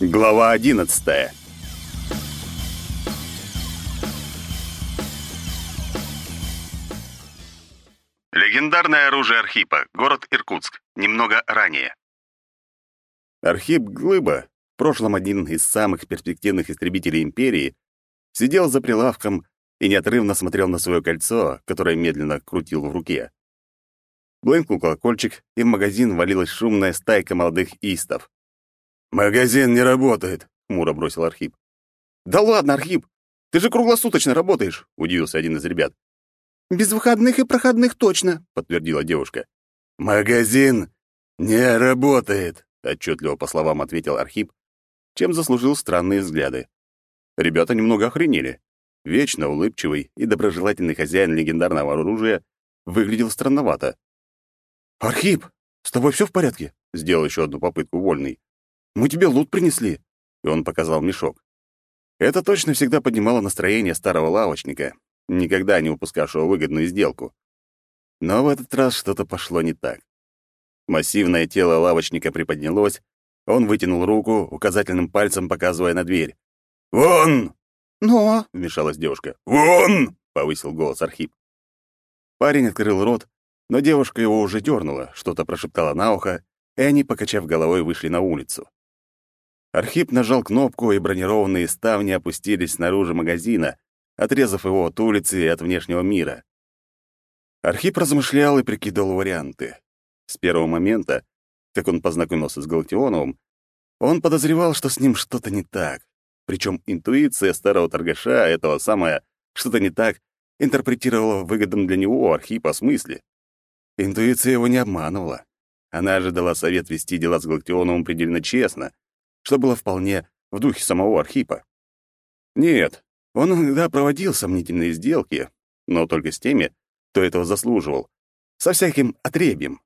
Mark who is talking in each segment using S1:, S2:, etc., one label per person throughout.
S1: Глава 11. Легендарное оружие Архипа. Город Иркутск. Немного ранее. Архип Глыба, в прошлом один из самых перспективных истребителей империи, сидел за прилавком и неотрывно смотрел на свое кольцо, которое медленно крутил в руке. Блынкнул колокольчик, и в магазин валилась шумная стайка молодых истов.
S2: «Магазин не работает», — хмуро бросил Архип.
S3: «Да ладно, Архип! Ты же круглосуточно работаешь!» — удивился один из ребят.
S4: «Без выходных и проходных точно», — подтвердила девушка.
S2: «Магазин не работает», —
S1: отчетливо по словам ответил Архип, чем заслужил странные взгляды. Ребята немного охренели. Вечно улыбчивый и доброжелательный хозяин легендарного оружия выглядел странновато.
S3: «Архип, с тобой все в порядке?» — сделал еще одну попытку вольный. Мы тебе лут принесли!» И он показал мешок. Это точно всегда поднимало настроение старого лавочника, никогда не упускавшего выгодную сделку. Но в этот раз что-то пошло не так. Массивное тело лавочника приподнялось, он вытянул руку, указательным пальцем показывая на дверь.
S2: «Вон!»
S4: «Но!»
S3: — вмешалась девушка.
S2: «Вон!»
S3: — повысил голос Архип. Парень открыл рот, но девушка его уже дернула, что-то прошептала на ухо, и они, покачав головой, вышли на улицу. Архип нажал кнопку, и бронированные ставни опустились снаружи магазина, отрезав его от улицы и от внешнего мира. Архип размышлял и прикидывал варианты. С первого момента, как он познакомился с Галактионовым, он подозревал, что с ним что-то не так. Причем интуиция старого торгаша этого самое «что-то не так» интерпретировала в для него Архипа смысле. Интуиция его не обманывала. Она ожидала совет вести дела с Галактионовым предельно честно — что было вполне в духе самого Архипа. Нет, он иногда проводил сомнительные сделки, но только с теми, кто этого заслуживал, со всяким отребьем.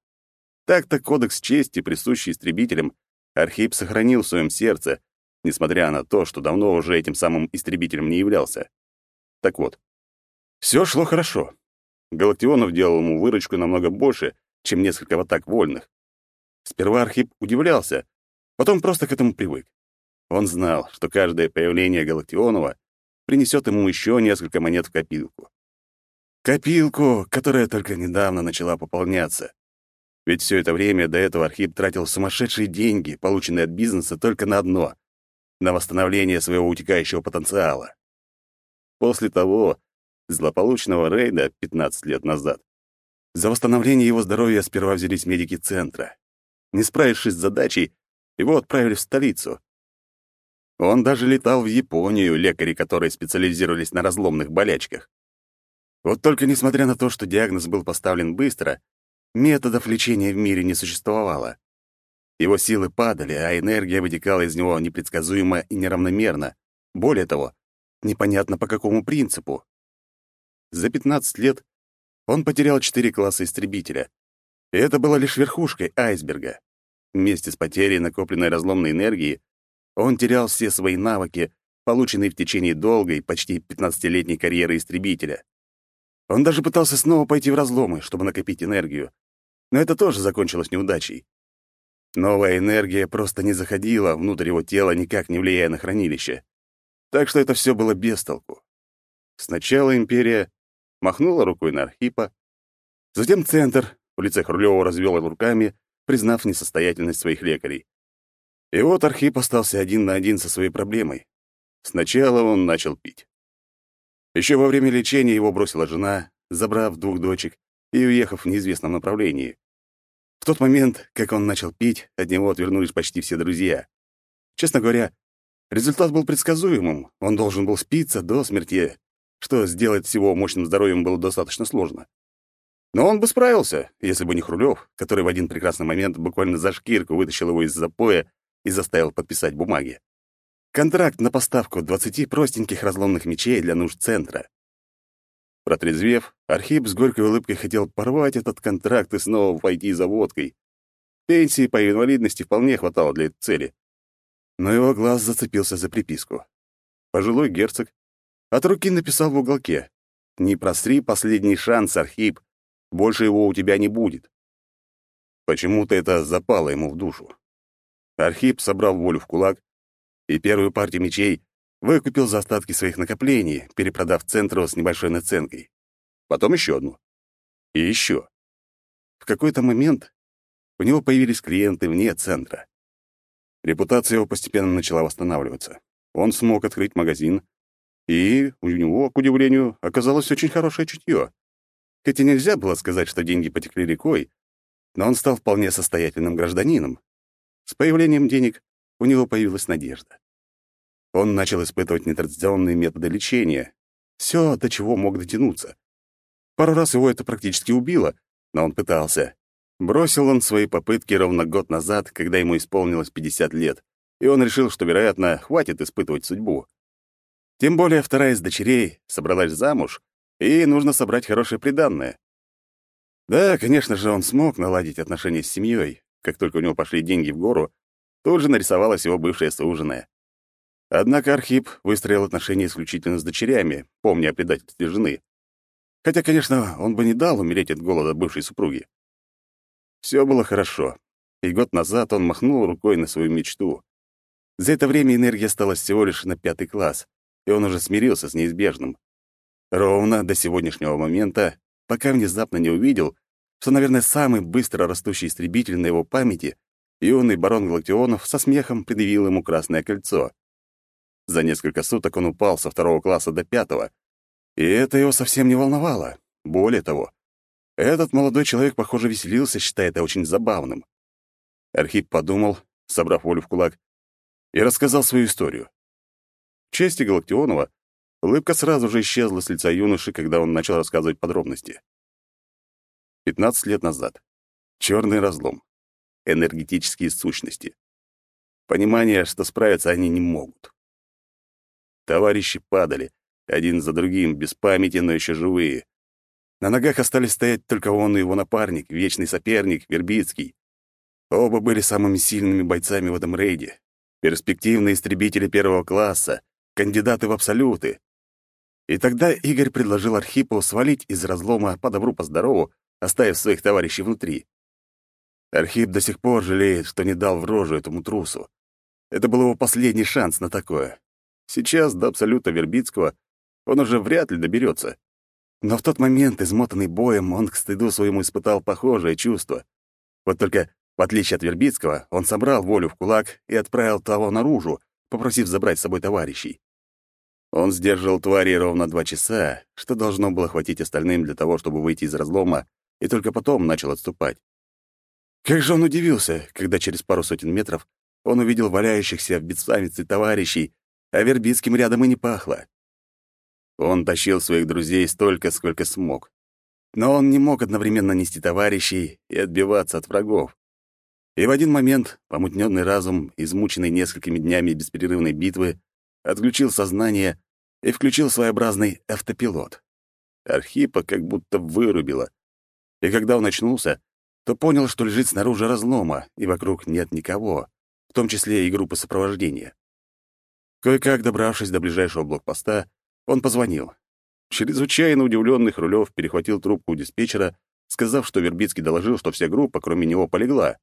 S3: Так-то кодекс чести, присущий истребителям, Архип сохранил в своем сердце, несмотря на то, что давно уже этим самым истребителем не являлся. Так вот, все шло хорошо. Галактионов делал ему выручку намного больше, чем несколько вот так вольных. Сперва Архип удивлялся, Потом просто к этому привык. Он знал, что каждое появление Галактионова принесет ему еще несколько монет в копилку. Копилку, которая только недавно начала пополняться. Ведь все это время до этого Архип тратил сумасшедшие деньги, полученные от бизнеса, только на одно — на восстановление своего утекающего потенциала. После того злополучного рейда 15 лет назад за восстановление его здоровья сперва взялись медики центра. Не справившись с задачей, его отправили в столицу. Он даже летал в Японию, лекари которые специализировались на разломных болячках. Вот только несмотря на то, что диагноз был поставлен быстро, методов лечения в мире не существовало. Его силы падали, а энергия вытекала из него непредсказуемо и неравномерно. Более того, непонятно по какому принципу. За 15 лет он потерял четыре класса истребителя. И это было лишь верхушкой айсберга. Вместе с потерей накопленной разломной энергии он терял все свои навыки, полученные в течение долгой, почти 15-летней карьеры истребителя. Он даже пытался снова пойти в разломы, чтобы накопить энергию. Но это тоже закончилось неудачей. Новая энергия просто не заходила внутрь его тела, никак не влияя на хранилище. Так что это все было без толку. Сначала империя махнула рукой на Архипа, затем центр, в лице Хрулёва развел руками признав несостоятельность своих лекарей. И вот Архип остался один на один со своей проблемой. Сначала он начал пить. Еще во время лечения его бросила жена, забрав двух дочек и уехав в неизвестном направлении. В тот момент, как он начал пить, от него отвернулись почти все друзья. Честно говоря, результат был предсказуемым. Он должен был спиться до смерти, что сделать с его мощным здоровьем было достаточно сложно. Но он бы справился, если бы не Хрулев, который в один прекрасный момент буквально за шкирку вытащил его из запоя и заставил подписать бумаги. Контракт на поставку 20 простеньких разломных мечей для нужд центра. Протрезвев, Архип с горькой улыбкой хотел порвать этот контракт и снова пойти за водкой. Пенсии по инвалидности вполне хватало для этой цели. Но его глаз зацепился за приписку. Пожилой герцог от руки написал в уголке «Не просри последний шанс, Архип, больше его у тебя не будет. Почему-то это запало ему в душу. Архип собрал волю в кулак и первую партию мечей выкупил за остатки своих накоплений, перепродав центру с небольшой наценкой. Потом еще одну. И еще. В какой-то момент у него появились клиенты вне центра. Репутация его постепенно начала восстанавливаться. Он смог открыть магазин, и у него, к удивлению, оказалось очень хорошее чутье. Хотя нельзя было сказать, что деньги потекли рекой, но он стал вполне состоятельным гражданином. С появлением денег у него появилась надежда. Он начал испытывать нетрадиционные методы лечения. Все, до чего мог дотянуться. Пару раз его это практически убило, но он пытался. Бросил он свои попытки ровно год назад, когда ему исполнилось 50 лет, и он решил, что, вероятно, хватит испытывать судьбу. Тем более вторая из дочерей собралась замуж, и нужно собрать хорошее приданное. Да, конечно же, он смог наладить отношения с семьей. Как только у него пошли деньги в гору, тут же нарисовалась его бывшая суженая. Однако Архип выстроил отношения исключительно с дочерями, помня о предательстве жены. Хотя, конечно, он бы не дал умереть от голода бывшей супруги. Все было хорошо, и год назад он махнул рукой на свою мечту. За это время энергия стала всего лишь на пятый класс, и он уже смирился с неизбежным. Ровно до сегодняшнего момента, пока внезапно не увидел, что, наверное, самый быстро растущий истребитель на его памяти, юный барон Галактионов со смехом предъявил ему красное кольцо. За несколько суток он упал со второго класса до пятого, и это его совсем не волновало. Более того, этот молодой человек, похоже, веселился, считая это очень забавным. Архип подумал, собрав волю в кулак, и рассказал свою историю. В чести Галактионова улыбка сразу же исчезла с лица юноши, когда он начал рассказывать подробности. 15 лет назад. Черный разлом. Энергетические сущности. Понимание, что справиться они не могут. Товарищи падали, один за другим, без памяти, но еще живые. На ногах остались стоять только он и его напарник, вечный соперник, Вербицкий. Оба были самыми сильными бойцами в этом рейде. Перспективные истребители первого класса, кандидаты в абсолюты. И тогда Игорь предложил Архипу свалить из разлома по добру, по здорову, оставив своих товарищей внутри. Архип до сих пор жалеет, что не дал в рожу этому трусу. Это был его последний шанс на такое. Сейчас до абсолюта Вербицкого он уже вряд ли доберется. Но в тот момент, измотанный боем, он к стыду своему испытал похожее чувство. Вот только, в отличие от Вербицкого, он собрал волю в кулак и отправил того наружу, попросив забрать с собой товарищей. Он сдерживал твари ровно два часа, что должно было хватить остальным для того, чтобы выйти из разлома, и только потом начал отступать. Как же он удивился, когда через пару сотен метров он увидел валяющихся в беспамятстве товарищей, а Вербицким рядом и не пахло. Он тащил своих друзей столько, сколько смог. Но он не мог одновременно нести товарищей и отбиваться от врагов. И в один момент помутненный разум, измученный несколькими днями беспрерывной битвы, отключил сознание и включил своеобразный автопилот. Архипа как будто вырубило. И когда он очнулся, то понял, что лежит снаружи разлома, и вокруг нет никого, в том числе и группы сопровождения. Кое-как добравшись до ближайшего блокпоста, он позвонил. Чрезвычайно удивленный Хрулев перехватил трубку у диспетчера, сказав, что Вербицкий доложил, что вся группа, кроме него, полегла.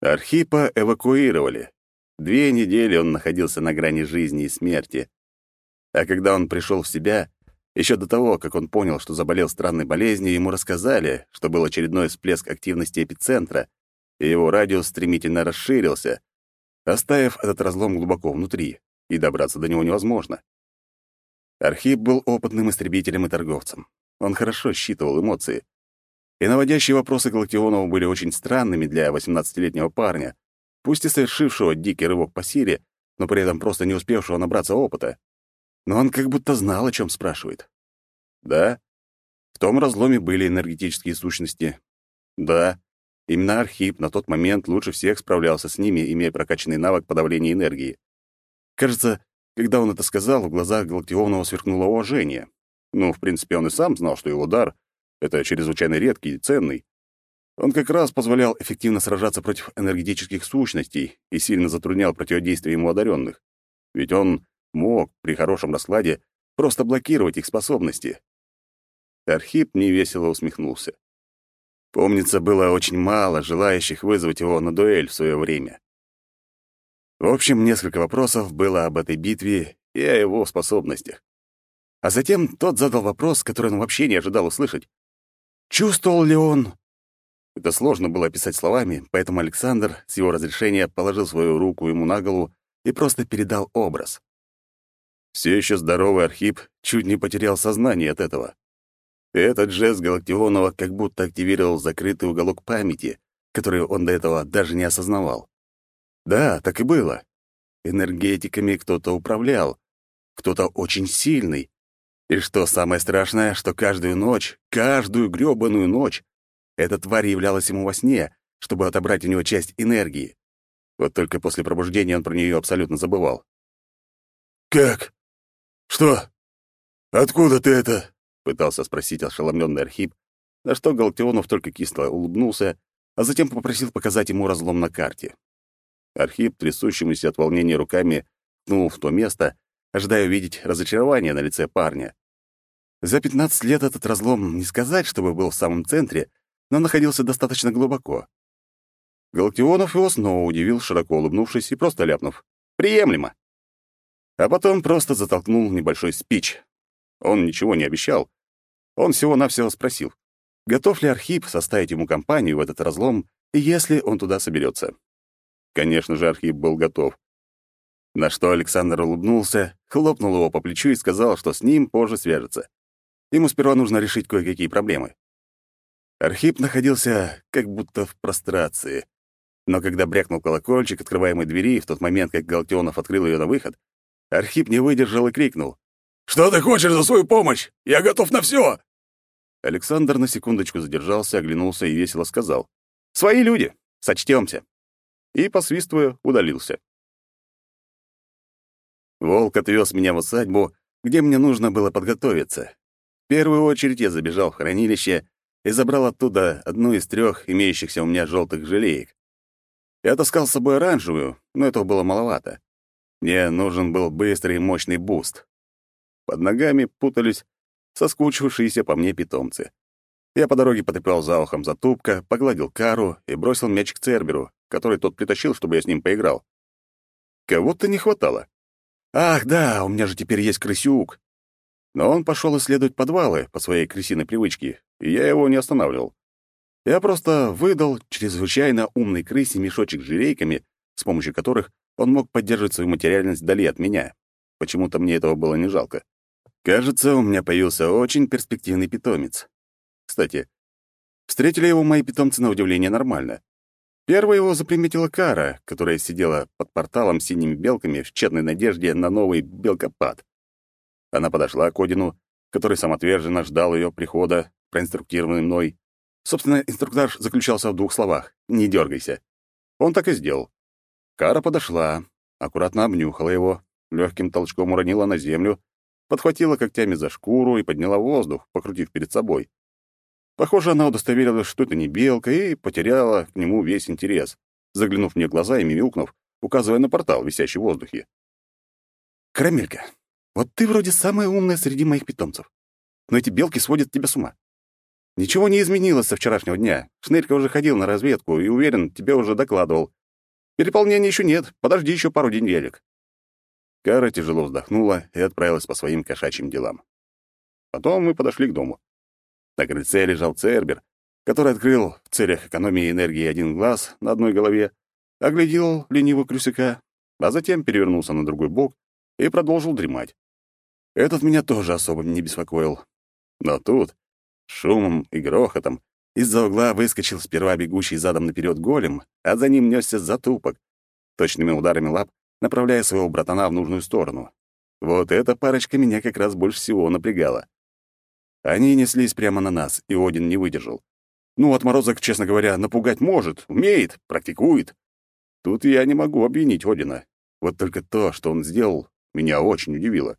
S3: Архипа эвакуировали. Две недели он находился на грани жизни и смерти. А когда он пришел в себя, еще до того, как он понял, что заболел странной болезнью, ему рассказали, что был очередной всплеск активности эпицентра, и его радиус стремительно расширился, оставив этот разлом глубоко внутри, и добраться до него невозможно. Архип был опытным истребителем и торговцем. Он хорошо считывал эмоции. И наводящие вопросы Галактионова были очень странными для 18-летнего парня, пусть и совершившего дикий рывок по силе, но при этом просто не успевшего набраться опыта. Но он как будто знал, о чем спрашивает. Да, в том разломе были энергетические сущности. Да, именно Архип на тот момент лучше всех справлялся с ними, имея прокачанный навык подавления энергии. Кажется, когда он это сказал, в глазах Галактионова сверкнуло уважение. Ну, в принципе, он и сам знал, что его дар — это чрезвычайно редкий и ценный. Он как раз позволял эффективно сражаться против энергетических сущностей и сильно затруднял противодействие ему одаренных. Ведь он мог, при хорошем раскладе, просто блокировать их способности. Архип невесело усмехнулся. Помнится, было очень мало желающих вызвать его на дуэль в свое время. В общем, несколько вопросов было об этой битве и о его способностях. А затем тот задал вопрос, который он вообще не ожидал услышать. Чувствовал ли он... Это сложно было описать словами, поэтому Александр, с его разрешения, положил свою руку ему на голову и просто передал образ. Все еще здоровый Архип чуть не потерял сознание от этого. Этот жест Галактионова как будто активировал закрытый уголок памяти, который он до этого даже не осознавал. Да, так и было. Энергетиками кто-то управлял, кто-то очень сильный. И что самое страшное, что каждую ночь, каждую грёбаную ночь, эта тварь являлась ему во сне, чтобы отобрать у него часть энергии. Вот только после пробуждения он про нее абсолютно забывал.
S2: «Как? Что? Откуда ты это?»
S3: — пытался спросить ошеломленный Архип, на что Галактионов только кисло улыбнулся, а затем попросил показать ему разлом на карте. Архип, трясущимися от волнения руками, ткнул в то место, ожидая увидеть разочарование на лице парня. За 15 лет этот разлом не сказать, чтобы был в самом центре, но находился достаточно глубоко. Галактионов его снова удивил, широко улыбнувшись и просто ляпнув. «Приемлемо!» А потом просто затолкнул небольшой спич. Он ничего не обещал, он всего-навсего спросил, готов ли Архип составить ему компанию в этот разлом, если он туда соберется. Конечно же, Архип был готов. На что Александр улыбнулся, хлопнул его по плечу и сказал, что с ним позже свяжется. Ему сперва нужно решить кое-какие проблемы. Архип находился как будто в прострации. Но когда брякнул колокольчик открываемой двери, в тот момент, как Галтионов открыл ее на выход, Архип не выдержал и крикнул.
S2: «Что ты хочешь за свою помощь? Я готов на все!»
S3: Александр на секундочку задержался, оглянулся и весело сказал. «Свои люди! Сочтемся!» И, посвистывая, удалился. Волк отвез меня в усадьбу, где мне нужно было подготовиться. В первую очередь я забежал в хранилище и забрал оттуда одну из трех имеющихся у меня желтых желеек. Я таскал с собой оранжевую, но этого было маловато. Мне нужен был быстрый и мощный буст. Под ногами путались соскучившиеся по мне питомцы. Я по дороге потрепал за ухом затупка, погладил кару и бросил мяч к Церберу, который тот притащил, чтобы я с ним поиграл. Кого-то не хватало. Ах, да, у меня же теперь есть крысюк. Но он пошел исследовать подвалы по своей крысиной привычке, и я его не останавливал. Я просто выдал чрезвычайно умной крысе мешочек с жирейками, с помощью которых он мог поддерживать свою материальность вдали от меня. Почему-то мне этого было не жалко. Кажется, у меня появился очень перспективный питомец. Кстати, встретили его мои питомцы на удивление нормально. Первой его заприметила Кара, которая сидела под порталом с синими белками в тщетной надежде на новый белкопад. Она подошла к Одину, который самоотверженно ждал ее прихода, проинструктированный мной. Собственно, инструктаж заключался в двух словах «не дергайся». Он так и сделал. Кара подошла, аккуратно обнюхала его, легким толчком уронила на землю подхватила когтями за шкуру и подняла воздух, покрутив перед собой. Похоже, она удостоверилась, что это не белка, и потеряла к нему весь интерес, заглянув мне в глаза и мимюкнув, указывая на портал, висящий в воздухе. «Карамелька, вот ты вроде самая умная среди моих питомцев, но эти белки сводят тебя с ума. Ничего не изменилось со вчерашнего дня. Шнырька уже ходил на разведку и, уверен, тебе уже докладывал. Переполнения еще нет, подожди еще пару неделек. Кара тяжело вздохнула и отправилась по своим кошачьим делам. Потом мы подошли к дому. На крыльце лежал Цербер, который открыл в целях экономии энергии один глаз на одной голове, оглядел лениво крысяка, а затем перевернулся на другой бок и продолжил дремать. Этот меня тоже особо не беспокоил. Но тут, шумом и грохотом, из-за угла выскочил сперва бегущий задом наперед голем, а за ним несся затупок. Точными ударами лап направляя своего братана в нужную сторону. Вот эта парочка меня как раз больше всего напрягала. Они неслись прямо на нас, и Один не выдержал. Ну, отморозок, честно говоря, напугать может, умеет, практикует. Тут я не могу обвинить Одина. Вот только то, что он сделал, меня очень удивило.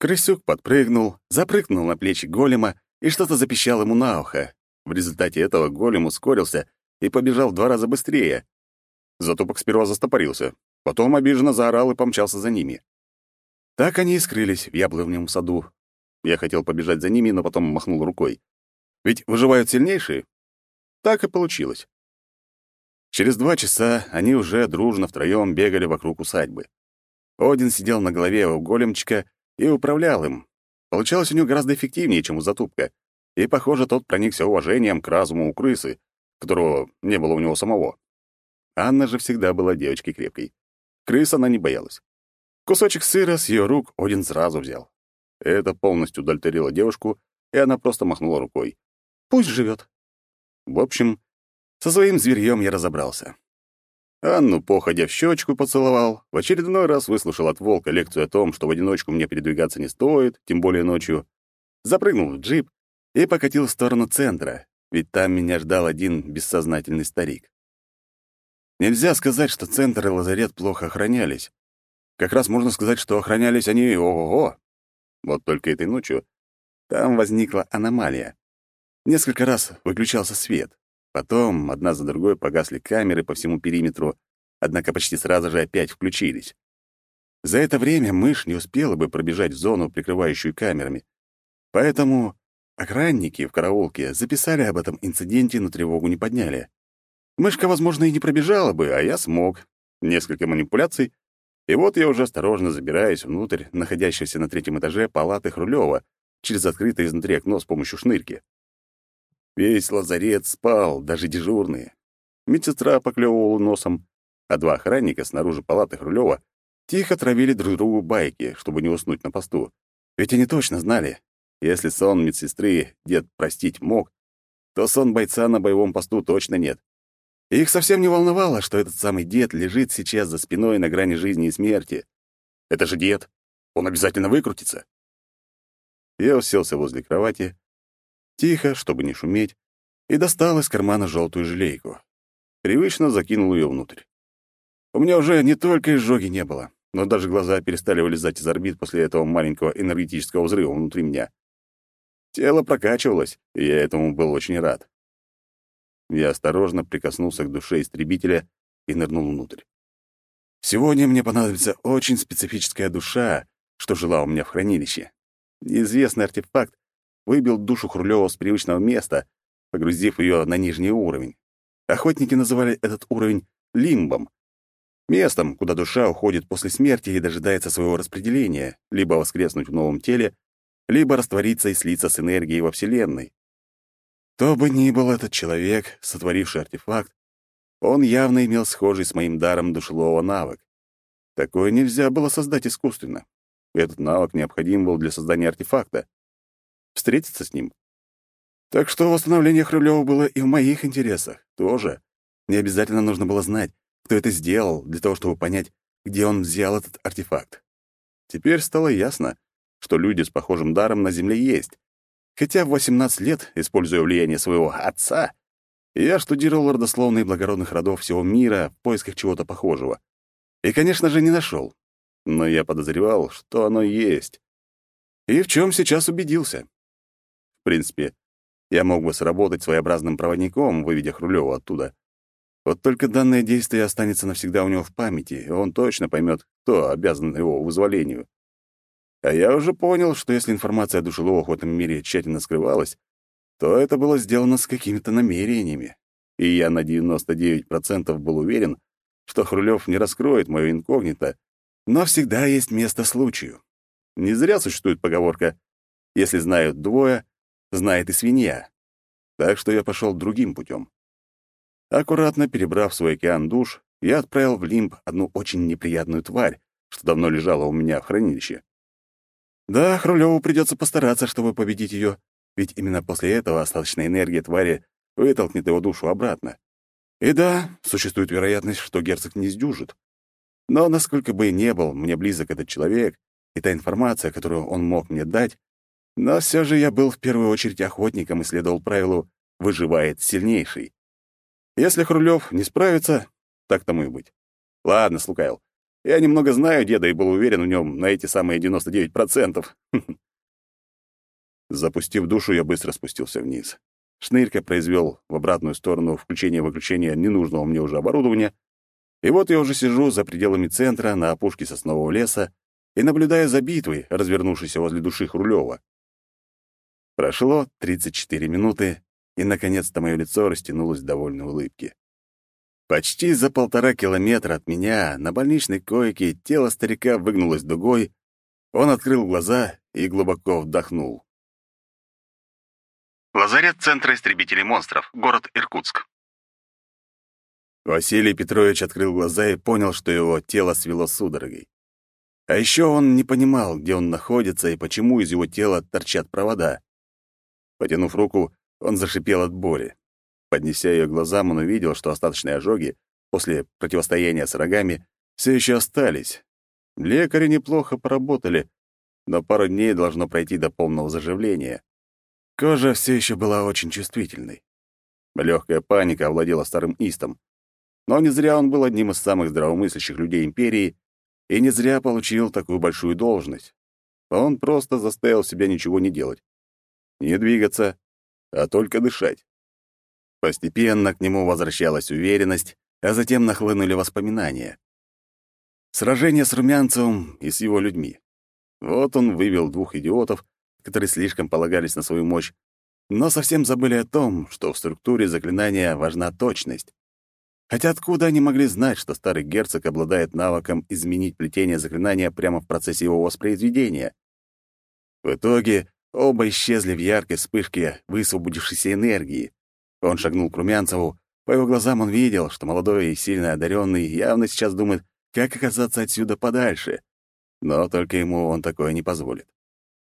S3: Крысюк подпрыгнул, запрыгнул на плечи голема и что-то запищал ему на ухо. В результате этого голем ускорился и побежал в два раза быстрее. Затупок сперва застопорился, Потом обиженно заорал и помчался за ними. Так они и скрылись в яблоневом саду. Я хотел побежать за ними, но потом махнул рукой. Ведь выживают сильнейшие. Так и получилось. Через два часа они уже дружно втроем бегали вокруг усадьбы. Один сидел на голове у големчика и управлял им. Получалось у него гораздо эффективнее, чем у затупка. И, похоже, тот проникся уважением к разуму у крысы, которого не было у него самого. Анна же всегда была девочкой крепкой. Крыс она не боялась. Кусочек сыра с ее рук Один сразу взял. Это полностью удовлетворило девушку, и она просто махнула рукой. «Пусть живет». В общем, со своим зверьем я разобрался. Анну, походя в щечку, поцеловал, в очередной раз выслушал от волка лекцию о том, что в одиночку мне передвигаться не стоит, тем более ночью, запрыгнул в джип и покатил в сторону центра, ведь там меня ждал один бессознательный старик. Нельзя сказать, что центр и лазарет плохо охранялись. Как раз можно сказать, что охранялись они ого-го. Вот только этой ночью там возникла аномалия. Несколько раз выключался свет. Потом одна за другой погасли камеры по всему периметру, однако почти сразу же опять включились. За это время мышь не успела бы пробежать в зону, прикрывающую камерами. Поэтому охранники в караулке записали об этом инциденте, но тревогу не подняли. Мышка, возможно, и не пробежала бы, а я смог. Несколько манипуляций, и вот я уже осторожно забираюсь внутрь находящейся на третьем этаже палаты Хрулева через открытое изнутри окно с помощью шнырки. Весь лазарет спал, даже дежурные. Медсестра поклевывала носом, а два охранника снаружи палаты Хрулева тихо травили друг другу байки, чтобы не уснуть на посту. Ведь они точно знали, если сон медсестры дед простить мог, то сон бойца на боевом посту точно нет. Их совсем не волновало, что этот самый дед лежит сейчас за спиной на грани жизни и смерти. Это же дед. Он обязательно выкрутится. Я уселся возле кровати тихо, чтобы не шуметь, и достал из кармана желтую желейку. Привычно закинул ее внутрь. У меня уже не только изжоги не было, но даже глаза перестали вылезать из орбит после этого маленького энергетического взрыва внутри меня. Тело прокачивалось, и я этому был очень рад. Я осторожно прикоснулся к душе истребителя и нырнул внутрь. Сегодня мне понадобится очень специфическая душа, что жила у меня в хранилище. Неизвестный артефакт, выбил душу Хрулёва с привычного места, погрузив ее на нижний уровень. Охотники называли этот уровень лимбом, местом, куда душа уходит после смерти и дожидается своего распределения, либо воскреснуть в новом теле, либо раствориться и слиться с энергией во Вселенной. Кто бы ни был этот человек, сотворивший артефакт, он явно имел схожий с моим даром душелового навык. Такое нельзя было создать искусственно. Этот навык необходим был для создания артефакта встретиться с ним. Так что восстановление Хрулёва было и в моих интересах тоже. Не обязательно нужно было знать, кто это сделал, для того, чтобы понять, где он взял этот артефакт. Теперь стало ясно, что люди с похожим даром на Земле есть. Хотя в 18 лет, используя влияние своего отца, я штудировал родословные благородных родов всего мира в поисках чего-то похожего. И, конечно же, не нашел. Но я подозревал, что оно есть. И в чем сейчас убедился принципе, я мог бы сработать своеобразным проводником, выведя Хрулёва оттуда. Вот только данное действие останется навсегда у него в памяти, и он точно поймет, кто обязан его вызволению. А я уже понял, что если информация о душеловах в этом мире тщательно скрывалась, то это было сделано с какими-то намерениями. И я на 99% был уверен, что Хрулёв не раскроет моё инкогнито, но всегда есть место случаю. Не зря существует поговорка «Если знают двое, знает и свинья. Так что я пошел другим путем. Аккуратно перебрав свой океан душ, я отправил в лимб одну очень неприятную тварь, что давно лежала у меня в хранилище. Да, Хрулеву придется постараться, чтобы победить ее, ведь именно после этого остаточная энергия твари вытолкнет его душу обратно. И да, существует вероятность, что герцог не сдюжит. Но насколько бы и не был мне близок этот человек, и та информация, которую он мог мне дать, но все же я был в первую очередь охотником и следовал правилу «выживает сильнейший». Если Хрулев не справится, так тому и быть. Ладно, слукавил. Я немного знаю деда и был уверен в нем на эти самые 99%. Запустив душу, я быстро спустился вниз. Шнырька произвел в обратную сторону включение-выключение ненужного мне уже оборудования, и вот я уже сижу за пределами центра на опушке соснового леса и наблюдаю за битвой, развернувшейся возле души Хрулева. Прошло 34 минуты, и, наконец-то, мое лицо растянулось в довольной улыбке. Почти за полтора километра от меня на больничной койке тело старика выгнулось дугой, он открыл глаза и глубоко вдохнул.
S1: Лазарет Центра истребителей монстров, город Иркутск.
S3: Василий Петрович открыл глаза и понял, что его тело свело судорогой. А еще он не понимал, где он находится и почему из его тела торчат провода. Потянув руку, он зашипел от боли. Поднеся ее глазам, он увидел, что остаточные ожоги после противостояния с рогами все еще остались. Лекари неплохо поработали, но пару дней должно пройти до полного заживления. Кожа все еще была очень чувствительной. Легкая паника овладела старым истом. Но не зря он был одним из самых здравомыслящих людей империи и не зря получил такую большую должность. Он просто заставил себя ничего не делать. Не двигаться, а только дышать. Постепенно к нему возвращалась уверенность, а затем нахлынули воспоминания. Сражение с Румянцевым и с его людьми. Вот он вывел двух идиотов, которые слишком полагались на свою мощь, но совсем забыли о том, что в структуре заклинания важна точность. Хотя откуда они могли знать, что старый герцог обладает навыком изменить плетение заклинания прямо в процессе его воспроизведения? В итоге оба исчезли в яркой вспышке высвободившейся энергии. Он шагнул к Румянцеву. По его глазам он видел, что молодой и сильно одаренный явно сейчас думает, как оказаться отсюда подальше. Но только ему он такое не позволит.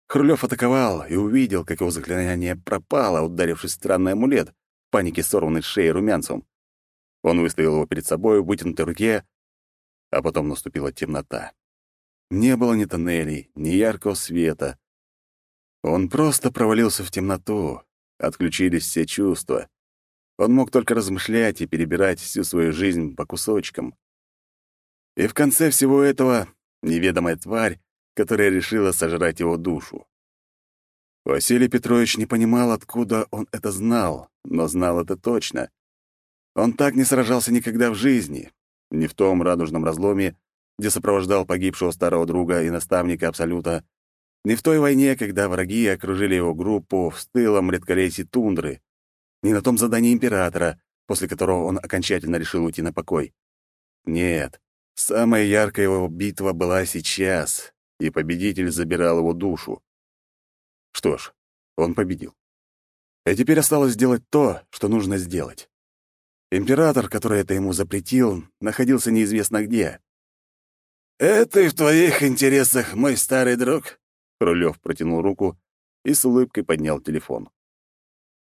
S3: Хрулев атаковал и увидел, как его заклинание пропало, ударившись в странный амулет, в панике сорванный с шеи Румянцевым. Он выставил его перед собой в вытянутой руке, а потом наступила темнота. Не было ни тоннелей, ни яркого света. Он просто провалился в темноту, отключились все чувства. Он мог только размышлять и перебирать всю свою жизнь по кусочкам. И в конце всего этого неведомая тварь, которая решила сожрать его душу. Василий Петрович не понимал, откуда он это знал, но знал это точно. Он так не сражался никогда в жизни, ни в том радужном разломе, где сопровождал погибшего старого друга и наставника Абсолюта, ни в той войне, когда враги окружили его группу в стылом редколесье тундры, не на том задании императора, после которого он окончательно решил уйти на покой. Нет, самая яркая его битва была сейчас, и победитель забирал его душу. Что ж, он победил. И теперь осталось сделать то, что нужно сделать. Император, который это ему запретил, находился неизвестно где. «Это и в твоих интересах, мой старый друг?» Рулев протянул руку и с улыбкой поднял телефон.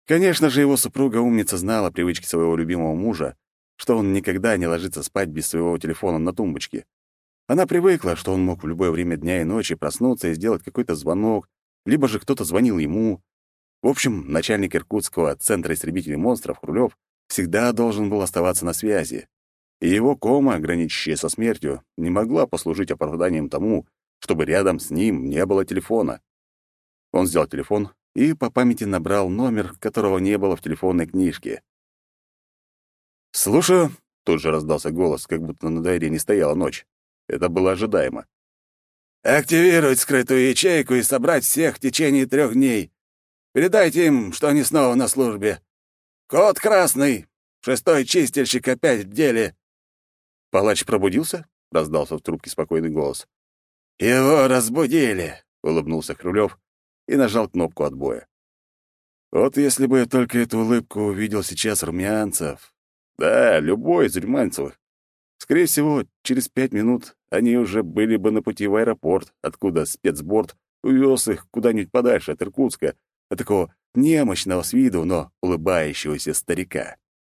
S3: Конечно же, его супруга-умница знала привычки своего любимого мужа, что он никогда не ложится спать без своего телефона на тумбочке. Она привыкла, что он мог в любое время дня и ночи проснуться и сделать какой-то звонок, либо же кто-то звонил ему. В общем, начальник Иркутского центра истребителей монстров Рулев всегда должен был оставаться на связи. И его кома, граничащая со смертью, не могла послужить оправданием тому, чтобы рядом с ним не было телефона. Он взял телефон, и по памяти набрал номер, которого не было в телефонной книжке. «Слушаю», — тут же раздался голос, как будто на дворе не стояла ночь. Это было ожидаемо. «Активировать скрытую ячейку и собрать всех в течение трех дней. Передайте им, что они снова на службе. Код красный. Шестой чистильщик опять в деле». «Палач пробудился?» — раздался в трубке спокойный голос.
S2: «Его разбудили», — улыбнулся Хрулев и нажал кнопку отбоя.
S3: Вот если бы я только эту улыбку увидел сейчас румянцев. Да, любой из румянцевых. Скорее всего, через пять минут они уже были бы на пути в аэропорт, откуда спецборд увез их куда-нибудь подальше от Иркутска, от такого немощного с виду, но улыбающегося старика.